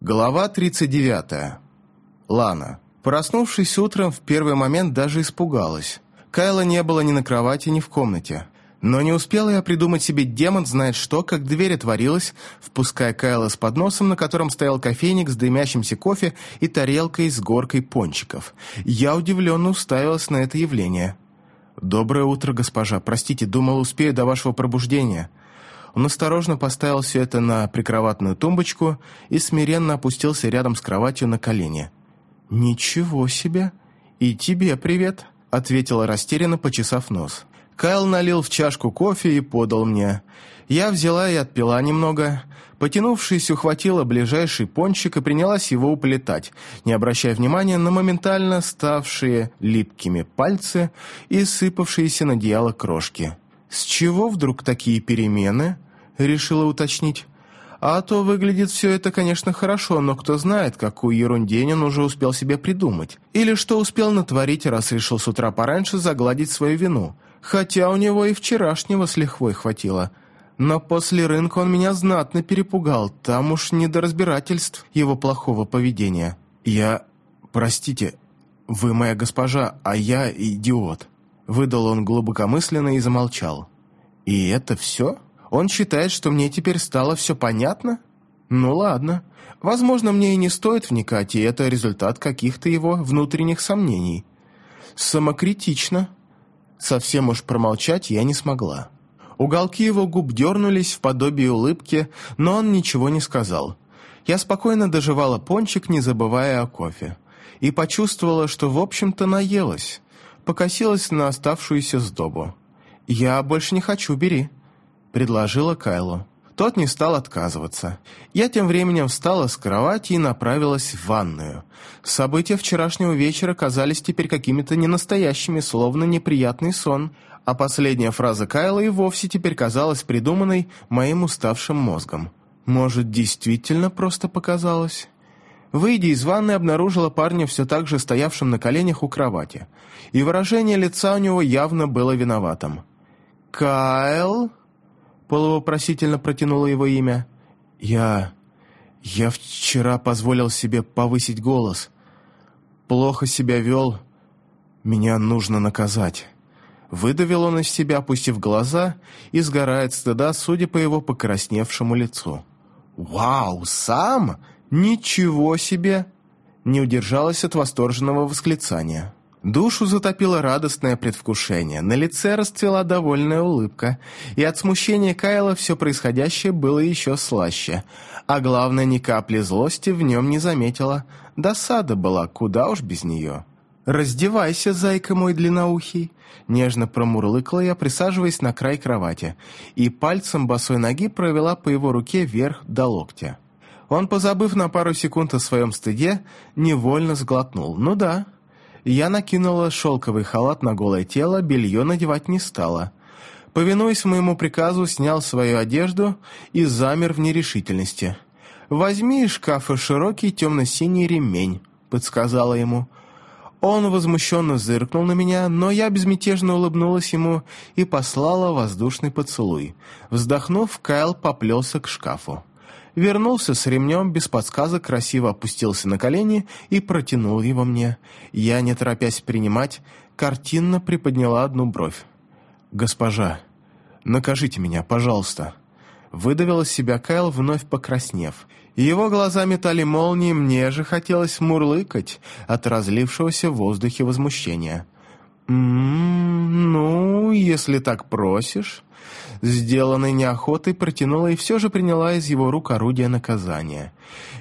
Глава 39. Лана. Проснувшись утром, в первый момент даже испугалась. Кайла не было ни на кровати, ни в комнате. Но не успела я придумать себе демон знает что, как дверь отворилась, впуская Кайла с подносом, на котором стоял кофейник с дымящимся кофе и тарелкой с горкой пончиков. Я удивленно уставилась на это явление. «Доброе утро, госпожа. Простите, думал, успею до вашего пробуждения». Он осторожно поставил все это на прикроватную тумбочку и смиренно опустился рядом с кроватью на колени. «Ничего себе! И тебе привет!» — ответила растерянно, почесав нос. Кайл налил в чашку кофе и подал мне. Я взяла и отпила немного. Потянувшись, ухватила ближайший пончик и принялась его уплетать, не обращая внимания на моментально ставшие липкими пальцы и сыпавшиеся на одеяло крошки. «С чего вдруг такие перемены?» — решила уточнить. «А то выглядит все это, конечно, хорошо, но кто знает, какую ерундень он уже успел себе придумать. Или что успел натворить, раз решил с утра пораньше загладить свою вину. Хотя у него и вчерашнего с лихвой хватило. Но после рынка он меня знатно перепугал, там уж не до разбирательств его плохого поведения. Я... Простите, вы моя госпожа, а я идиот». Выдал он глубокомысленно и замолчал. «И это все? Он считает, что мне теперь стало все понятно? Ну ладно. Возможно, мне и не стоит вникать, и это результат каких-то его внутренних сомнений. Самокритично». Совсем уж промолчать я не смогла. Уголки его губ дернулись в подобие улыбки, но он ничего не сказал. Я спокойно доживала пончик, не забывая о кофе. И почувствовала, что в общем-то наелась покосилась на оставшуюся сдобу. «Я больше не хочу, бери», — предложила Кайлу. Тот не стал отказываться. Я тем временем встала с кровати и направилась в ванную. События вчерашнего вечера казались теперь какими-то ненастоящими, словно неприятный сон, а последняя фраза Кайла и вовсе теперь казалась придуманной моим уставшим мозгом. Может, действительно просто показалось? Выйдя из ванны, обнаружила парня все так же стоявшим на коленях у кровати, и выражение лица у него явно было виноватым. «Кайл?» — полувопросительно протянуло его имя. «Я... я вчера позволил себе повысить голос. Плохо себя вел. Меня нужно наказать». Выдавил он из себя, опустив глаза, и сгорает стыда, судя по его покрасневшему лицу. «Вау, сам?» «Ничего себе!» Не удержалась от восторженного восклицания. Душу затопило радостное предвкушение, на лице расцвела довольная улыбка, и от смущения Кайла все происходящее было еще слаще, а главное, ни капли злости в нем не заметила, досада была, куда уж без нее. «Раздевайся, зайка мой длинноухий!» Нежно промурлыкала я, присаживаясь на край кровати, и пальцем босой ноги провела по его руке вверх до локтя. Он, позабыв на пару секунд о своем стыде, невольно сглотнул. «Ну да». Я накинула шелковый халат на голое тело, белье надевать не стала. Повинуясь моему приказу, снял свою одежду и замер в нерешительности. «Возьми из шкафа широкий темно-синий ремень», — подсказала ему. Он возмущенно зыркнул на меня, но я безмятежно улыбнулась ему и послала воздушный поцелуй. Вздохнув, Кайл поплелся к шкафу вернулся с ремнем, без подсказок красиво опустился на колени и протянул его мне. Я, не торопясь принимать, картинно приподняла одну бровь. «Госпожа, накажите меня, пожалуйста». Выдавил из себя Кайл, вновь покраснев. Его глаза метали молнии, мне же хотелось мурлыкать от разлившегося в воздухе возмущения. «М-м, ну, если так просишь...» сделанной неохотой протянула и все же приняла из его рук орудие наказания.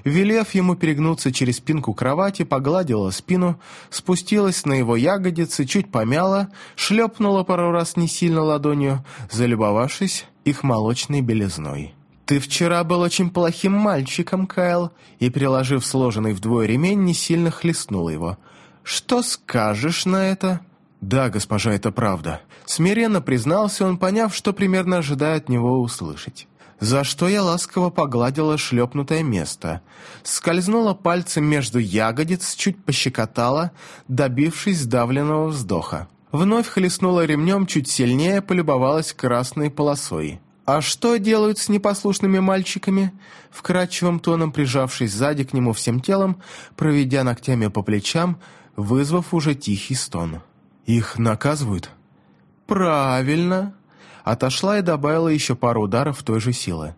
Велев ему перегнуться через спинку кровати, погладила спину, спустилась на его ягодицы, чуть помяла, шлепнула пару раз не сильно ладонью, залюбовавшись их молочной белизной. «Ты вчера был очень плохим мальчиком, Кайл», и, приложив сложенный вдвое ремень, не сильно хлестнула его. «Что скажешь на это?» «Да, госпожа, это правда». Смиренно признался он, поняв, что примерно ожидает него услышать. За что я ласково погладила шлепнутое место. Скользнула пальцем между ягодиц, чуть пощекотала, добившись сдавленного вздоха. Вновь хлестнула ремнем чуть сильнее, полюбовалась красной полосой. «А что делают с непослушными мальчиками?» Вкрадчивым тоном прижавшись сзади к нему всем телом, проведя ногтями по плечам, вызвав уже тихий стон. «Их наказывают?» «Правильно!» Отошла и добавила еще пару ударов той же силы.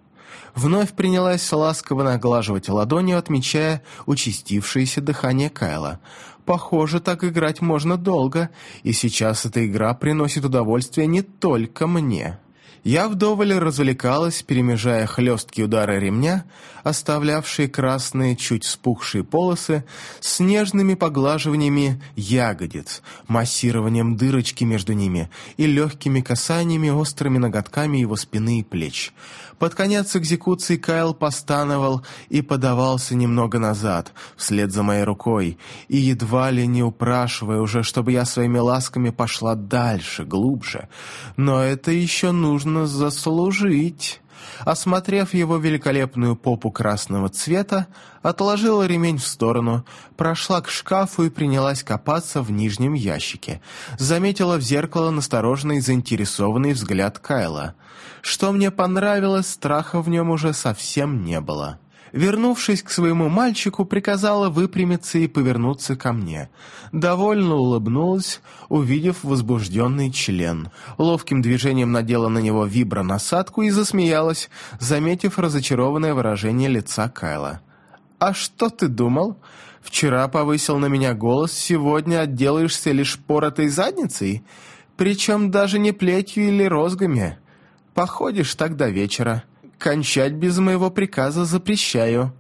Вновь принялась ласково наглаживать ладонью, отмечая участившееся дыхание Кайла. «Похоже, так играть можно долго, и сейчас эта игра приносит удовольствие не только мне». Я вдоволь развлекалась, перемежая хлесткие удары ремня, оставлявшие красные, чуть спухшие полосы, с нежными поглаживаниями ягодиц, массированием дырочки между ними и легкими касаниями острыми ноготками его спины и плеч. Под конец экзекуции Кайл постановал и подавался немного назад, вслед за моей рукой, и едва ли не упрашивая уже, чтобы я своими ласками пошла дальше, глубже. Но это еще нужно заслужить. Осмотрев его великолепную попу красного цвета, отложила ремень в сторону, прошла к шкафу и принялась копаться в нижнем ящике. Заметила в зеркало настороженный заинтересованный взгляд Кайла — что мне понравилось, страха в нем уже совсем не было. Вернувшись к своему мальчику, приказала выпрямиться и повернуться ко мне. Довольно улыбнулась, увидев возбужденный член. Ловким движением надела на него вибронасадку и засмеялась, заметив разочарованное выражение лица Кайла. «А что ты думал? Вчера повысил на меня голос, сегодня отделаешься лишь поротой задницей? Причем даже не плетью или розгами. Походишь так до вечера. Кончать без моего приказа запрещаю».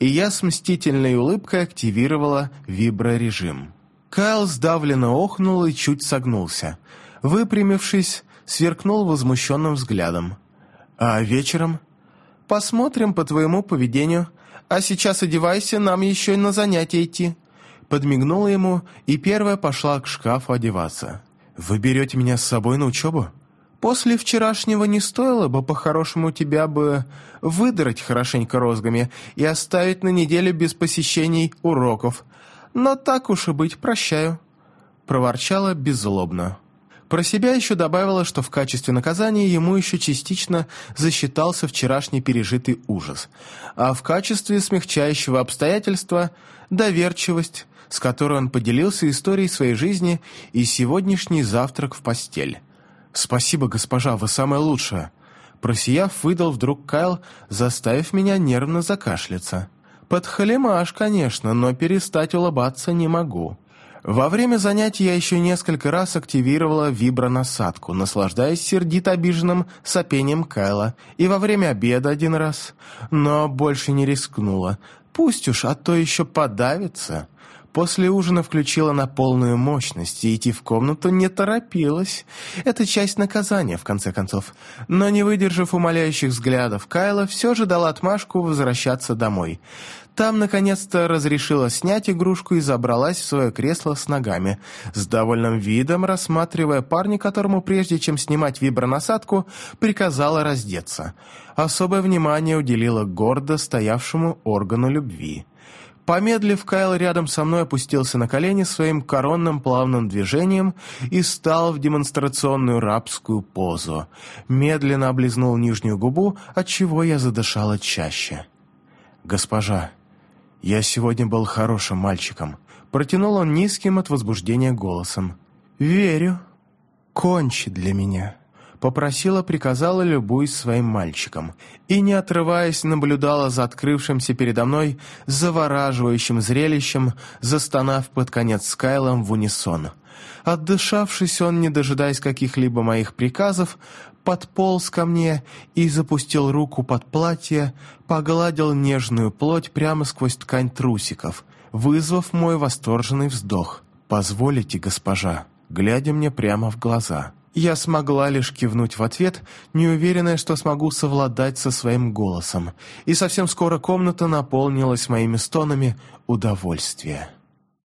И я с мстительной улыбкой активировала виброрежим. Кайл сдавленно охнул и чуть согнулся. Выпрямившись, сверкнул возмущенным взглядом. «А вечером?» «Посмотрим по твоему поведению. А сейчас одевайся, нам еще и на занятия идти». Подмигнула ему и первая пошла к шкафу одеваться. «Вы берете меня с собой на учебу?» После вчерашнего не стоило бы по-хорошему тебя бы выдрать хорошенько розгами и оставить на неделю без посещений уроков. Но так уж и быть, прощаю», — проворчала беззлобно. Про себя еще добавила, что в качестве наказания ему еще частично засчитался вчерашний пережитый ужас, а в качестве смягчающего обстоятельства — доверчивость, с которой он поделился историей своей жизни и сегодняшний завтрак в постель. «Спасибо, госпожа, вы самая лучшая!» Просияв, выдал вдруг Кайл, заставив меня нервно закашляться. «Подхалимаш, конечно, но перестать улыбаться не могу». Во время занятий я еще несколько раз активировала вибронасадку, наслаждаясь сердито обиженным сопением Кайла, и во время обеда один раз, но больше не рискнула. Пусть уж, а то еще подавится. После ужина включила на полную мощность и идти в комнату не торопилась. Это часть наказания, в конце концов. Но не выдержав умоляющих взглядов Кайла, все же дала отмашку возвращаться домой. Там, наконец-то, разрешила снять игрушку и забралась в свое кресло с ногами, с довольным видом рассматривая парня, которому, прежде чем снимать вибронасадку, приказала раздеться. Особое внимание уделила гордо стоявшему органу любви. Помедлив, Кайл рядом со мной опустился на колени своим коронным плавным движением и стал в демонстрационную рабскую позу. Медленно облизнул нижнюю губу, отчего я задышала чаще. «Госпожа, я сегодня был хорошим мальчиком», — протянул он низким от возбуждения голосом. «Верю. Кончи для меня» попросила, приказала, любуясь своим мальчиком, и, не отрываясь, наблюдала за открывшимся передо мной завораживающим зрелищем, застонав под конец с Кайлом в унисон. Отдышавшись, он, не дожидаясь каких-либо моих приказов, подполз ко мне и запустил руку под платье, погладил нежную плоть прямо сквозь ткань трусиков, вызвав мой восторженный вздох. «Позволите, госпожа», глядя мне прямо в глаза. Я смогла лишь кивнуть в ответ, неуверенная, что смогу совладать со своим голосом, и совсем скоро комната наполнилась моими стонами удовольствия.